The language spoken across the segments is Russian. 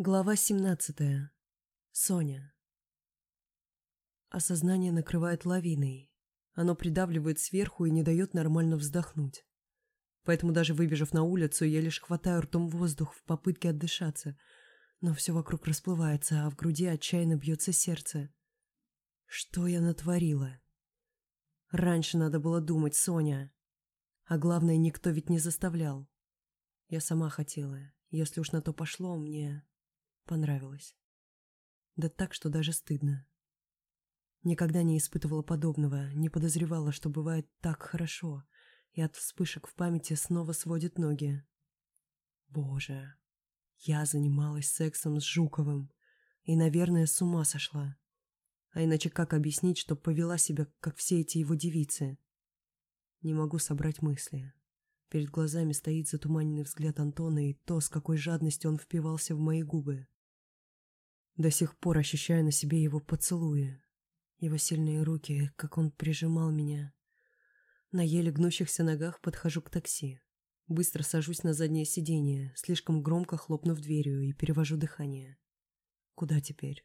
Глава 17. Соня. Осознание накрывает лавиной. Оно придавливает сверху и не дает нормально вздохнуть. Поэтому даже выбежав на улицу, я лишь хватаю ртом воздух в попытке отдышаться, но все вокруг расплывается, а в груди отчаянно бьется сердце. Что я натворила? Раньше надо было думать, Соня. А главное, никто ведь не заставлял. Я сама хотела. Если уж на то пошло, мне понравилось. Да так, что даже стыдно. Никогда не испытывала подобного, не подозревала, что бывает так хорошо, и от вспышек в памяти снова сводит ноги. Боже, я занималась сексом с Жуковым и, наверное, с ума сошла. А иначе как объяснить, что повела себя, как все эти его девицы? Не могу собрать мысли. Перед глазами стоит затуманенный взгляд Антона и то, с какой жадностью он впивался в мои губы. До сих пор ощущаю на себе его поцелуи, его сильные руки, как он прижимал меня. На еле гнущихся ногах подхожу к такси. Быстро сажусь на заднее сиденье, слишком громко хлопнув дверью и перевожу дыхание. Куда теперь?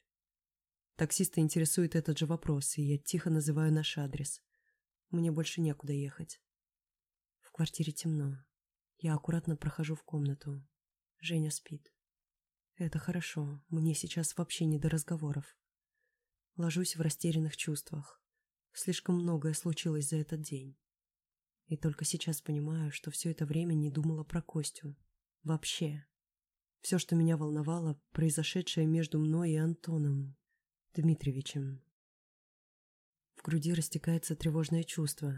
Таксиста интересует этот же вопрос, и я тихо называю наш адрес. Мне больше некуда ехать. В квартире темно. Я аккуратно прохожу в комнату. Женя спит. Это хорошо, мне сейчас вообще не до разговоров. Ложусь в растерянных чувствах. Слишком многое случилось за этот день. И только сейчас понимаю, что все это время не думала про Костю. Вообще. Все, что меня волновало, произошедшее между мной и Антоном Дмитриевичем. В груди растекается тревожное чувство,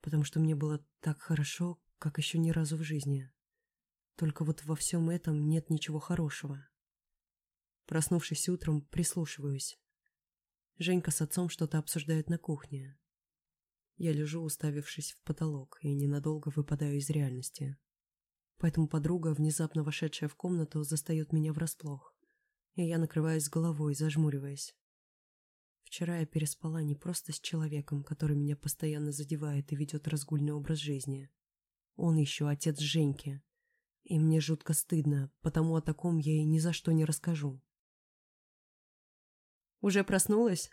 потому что мне было так хорошо, как еще ни разу в жизни. Только вот во всем этом нет ничего хорошего. Проснувшись утром, прислушиваюсь. Женька с отцом что-то обсуждают на кухне. Я лежу, уставившись в потолок, и ненадолго выпадаю из реальности. Поэтому подруга, внезапно вошедшая в комнату, застает меня врасплох, и я накрываюсь головой, зажмуриваясь. Вчера я переспала не просто с человеком, который меня постоянно задевает и ведет разгульный образ жизни. Он еще отец Женьки. И мне жутко стыдно, потому о таком я ей ни за что не расскажу. «Уже проснулась?»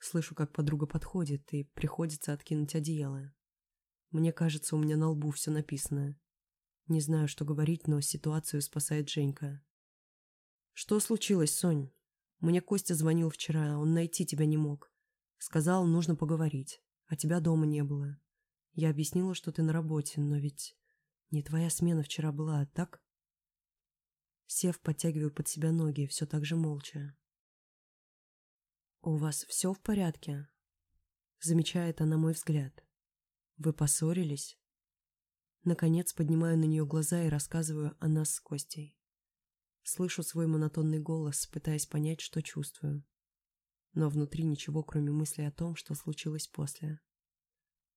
Слышу, как подруга подходит, и приходится откинуть одеяло. Мне кажется, у меня на лбу все написано. Не знаю, что говорить, но ситуацию спасает Женька. «Что случилось, Сонь? Мне Костя звонил вчера, он найти тебя не мог. Сказал, нужно поговорить, а тебя дома не было. Я объяснила, что ты на работе, но ведь не твоя смена вчера была, так?» Сев, подтягиваю под себя ноги, все так же молча. «У вас все в порядке?» Замечает она мой взгляд. «Вы поссорились?» Наконец поднимаю на нее глаза и рассказываю о нас с Костей. Слышу свой монотонный голос, пытаясь понять, что чувствую. Но внутри ничего, кроме мысли о том, что случилось после.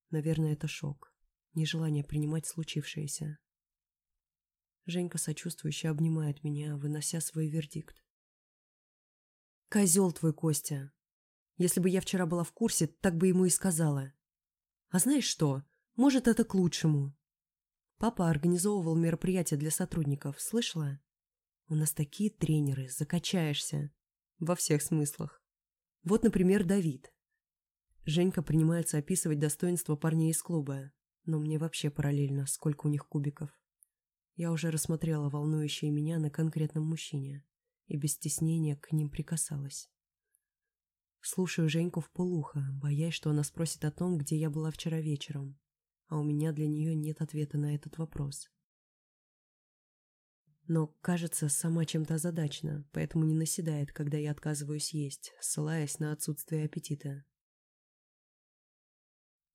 Наверное, это шок, нежелание принимать случившееся. Женька сочувствующе обнимает меня, вынося свой вердикт. «Козел твой, Костя! Если бы я вчера была в курсе, так бы ему и сказала. А знаешь что? Может, это к лучшему. Папа организовывал мероприятия для сотрудников, слышала? У нас такие тренеры, закачаешься. Во всех смыслах. Вот, например, Давид. Женька принимается описывать достоинства парней из клуба, но мне вообще параллельно, сколько у них кубиков. Я уже рассмотрела волнующие меня на конкретном мужчине и без стеснения к ним прикасалась. Слушаю Женьку в полухо, боясь, что она спросит о том, где я была вчера вечером, а у меня для нее нет ответа на этот вопрос. Но, кажется, сама чем-то озадачена, поэтому не наседает, когда я отказываюсь есть, ссылаясь на отсутствие аппетита.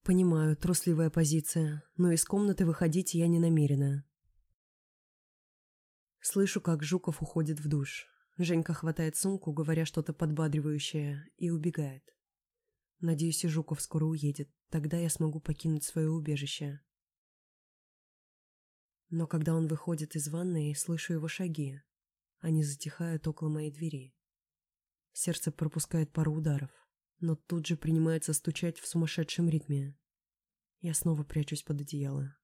Понимаю, трусливая позиция, но из комнаты выходить я не намерена. Слышу, как Жуков уходит в душ. Женька хватает сумку, говоря что-то подбадривающее, и убегает. Надеюсь, и Жуков скоро уедет, тогда я смогу покинуть свое убежище. Но когда он выходит из ванной, слышу его шаги. Они затихают около моей двери. Сердце пропускает пару ударов, но тут же принимается стучать в сумасшедшем ритме. Я снова прячусь под одеяло.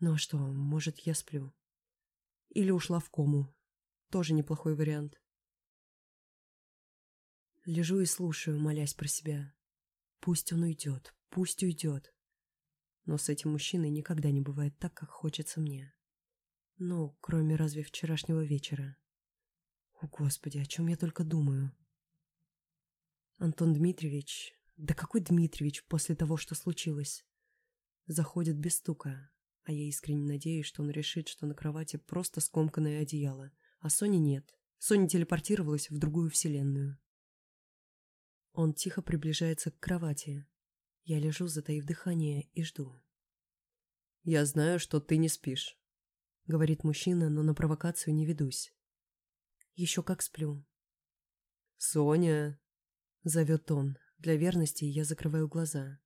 Ну а что, может, я сплю? Или ушла в кому, тоже неплохой вариант. Лежу и слушаю, молясь про себя. Пусть он уйдет, пусть уйдет. Но с этим мужчиной никогда не бывает так, как хочется мне. Ну, кроме разве вчерашнего вечера. О, Господи, о чем я только думаю. Антон Дмитриевич... Да какой Дмитриевич после того, что случилось? Заходит без стука, а я искренне надеюсь, что он решит, что на кровати просто скомканное одеяло, а Сони нет. Соня телепортировалась в другую вселенную. Он тихо приближается к кровати. Я лежу, затаив дыхание, и жду. «Я знаю, что ты не спишь», — говорит мужчина, но на провокацию не ведусь. Еще как сплю. «Соня!» — зовет он. Для верности я закрываю глаза.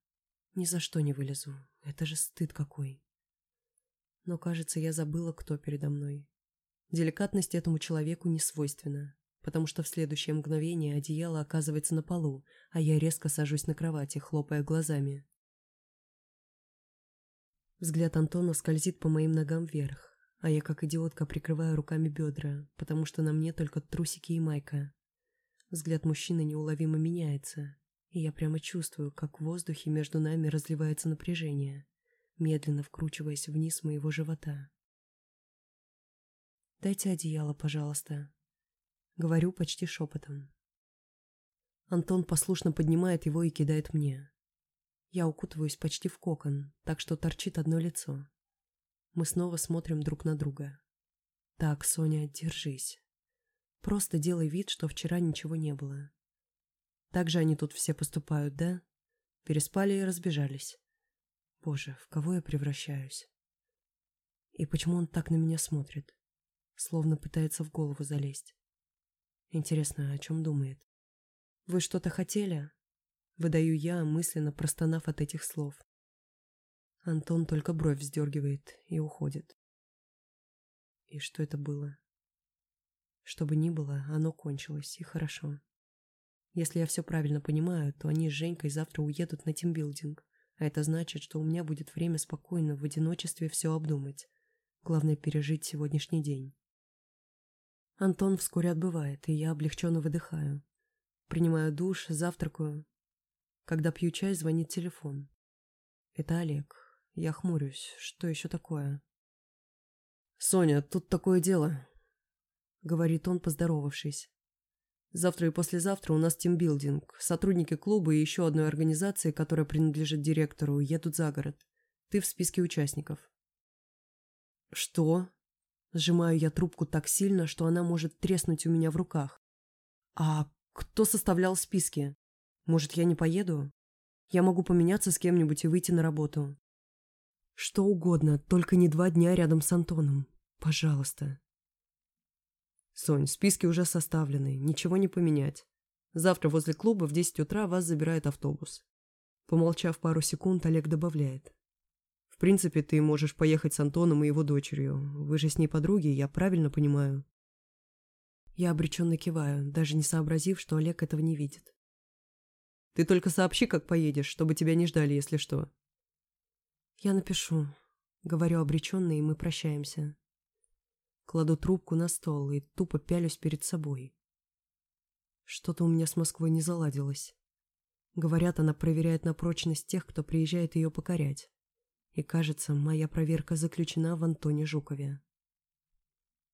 Ни за что не вылезу. Это же стыд какой. Но, кажется, я забыла, кто передо мной. Деликатность этому человеку не свойственна, потому что в следующее мгновение одеяло оказывается на полу, а я резко сажусь на кровати, хлопая глазами. Взгляд Антона скользит по моим ногам вверх, а я как идиотка прикрываю руками бедра, потому что на мне только трусики и майка. Взгляд мужчины неуловимо меняется, и я прямо чувствую, как в воздухе между нами разливается напряжение, медленно вкручиваясь вниз моего живота. «Дайте одеяло, пожалуйста», — говорю почти шепотом. Антон послушно поднимает его и кидает мне. Я укутываюсь почти в кокон, так что торчит одно лицо. Мы снова смотрим друг на друга. «Так, Соня, держись. Просто делай вид, что вчера ничего не было. Так же они тут все поступают, да? Переспали и разбежались. Боже, в кого я превращаюсь? И почему он так на меня смотрит? Словно пытается в голову залезть. Интересно, о чем думает? Вы что-то хотели? Выдаю я, мысленно простонав от этих слов. Антон только бровь вздергивает и уходит. И что это было? Что бы ни было, оно кончилось, и хорошо. Если я все правильно понимаю, то они с Женькой завтра уедут на тимбилдинг, а это значит, что у меня будет время спокойно в одиночестве все обдумать. Главное пережить сегодняшний день. Антон вскоре отбывает, и я облегченно выдыхаю. Принимаю душ, завтракаю. Когда пью чай, звонит телефон. Это Олег. Я хмурюсь. Что еще такое? «Соня, тут такое дело», — говорит он, поздоровавшись. «Завтра и послезавтра у нас тимбилдинг. Сотрудники клуба и еще одной организации, которая принадлежит директору, едут за город. Ты в списке участников». «Что?» Сжимаю я трубку так сильно, что она может треснуть у меня в руках. «А кто составлял списки? Может, я не поеду? Я могу поменяться с кем-нибудь и выйти на работу. Что угодно, только не два дня рядом с Антоном. Пожалуйста. Сонь, списки уже составлены, ничего не поменять. Завтра возле клуба в 10 утра вас забирает автобус. Помолчав пару секунд, Олег добавляет. В принципе, ты можешь поехать с Антоном и его дочерью. Вы же с ней подруги, я правильно понимаю? Я обреченно киваю, даже не сообразив, что Олег этого не видит. Ты только сообщи, как поедешь, чтобы тебя не ждали, если что. «Я напишу», — говорю обреченно, и мы прощаемся. Кладу трубку на стол и тупо пялюсь перед собой. Что-то у меня с Москвой не заладилось. Говорят, она проверяет на прочность тех, кто приезжает ее покорять. И кажется, моя проверка заключена в Антоне Жукове.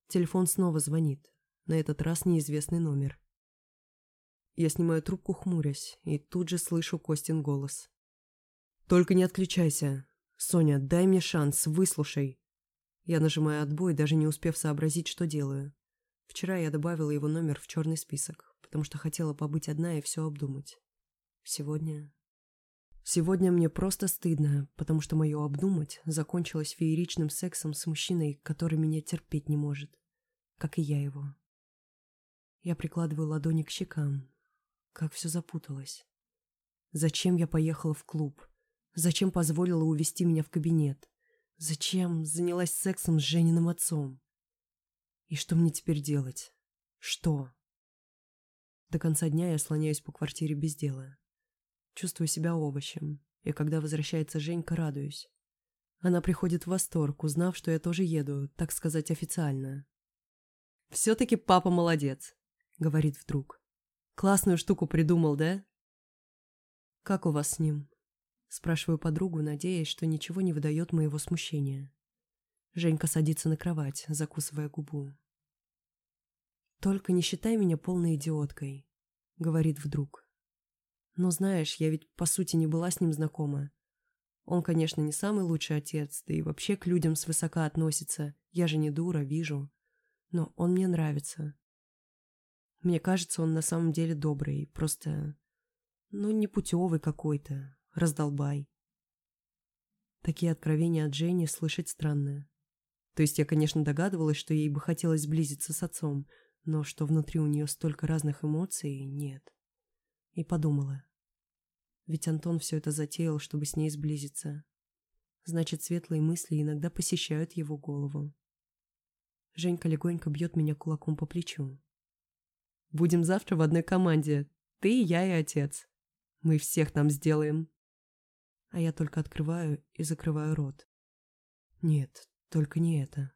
Телефон снова звонит. На этот раз неизвестный номер. Я снимаю трубку, хмурясь, и тут же слышу Костин голос. «Только не отключайся. «Соня, дай мне шанс, выслушай». Я нажимаю отбой, даже не успев сообразить, что делаю. Вчера я добавила его номер в черный список, потому что хотела побыть одна и все обдумать. Сегодня... Сегодня мне просто стыдно, потому что мое обдумать закончилось фееричным сексом с мужчиной, который меня терпеть не может. Как и я его. Я прикладываю ладони к щекам. Как все запуталось. Зачем я поехала в клуб? Зачем позволила увести меня в кабинет? Зачем занялась сексом с Жениным отцом? И что мне теперь делать? Что? До конца дня я слоняюсь по квартире без дела. Чувствую себя овощем, и когда возвращается Женька, радуюсь. Она приходит в восторг, узнав, что я тоже еду, так сказать, официально. Все-таки папа молодец, говорит вдруг. Классную штуку придумал, да? Как у вас с ним? Спрашиваю подругу, надеясь, что ничего не выдает моего смущения. Женька садится на кровать, закусывая губу. «Только не считай меня полной идиоткой», — говорит вдруг. «Но знаешь, я ведь по сути не была с ним знакома. Он, конечно, не самый лучший отец, да и вообще к людям свысока относится. Я же не дура, вижу. Но он мне нравится. Мне кажется, он на самом деле добрый, просто... Ну, не путевый какой-то, раздолбай. Такие откровения от Жени слышать странно. То есть я, конечно, догадывалась, что ей бы хотелось сблизиться с отцом, но что внутри у нее столько разных эмоций, нет. И подумала. Ведь Антон все это затеял, чтобы с ней сблизиться. Значит, светлые мысли иногда посещают его голову. Женька легонько бьет меня кулаком по плечу. «Будем завтра в одной команде. Ты, я и отец. Мы всех там сделаем». А я только открываю и закрываю рот. Нет, только не это.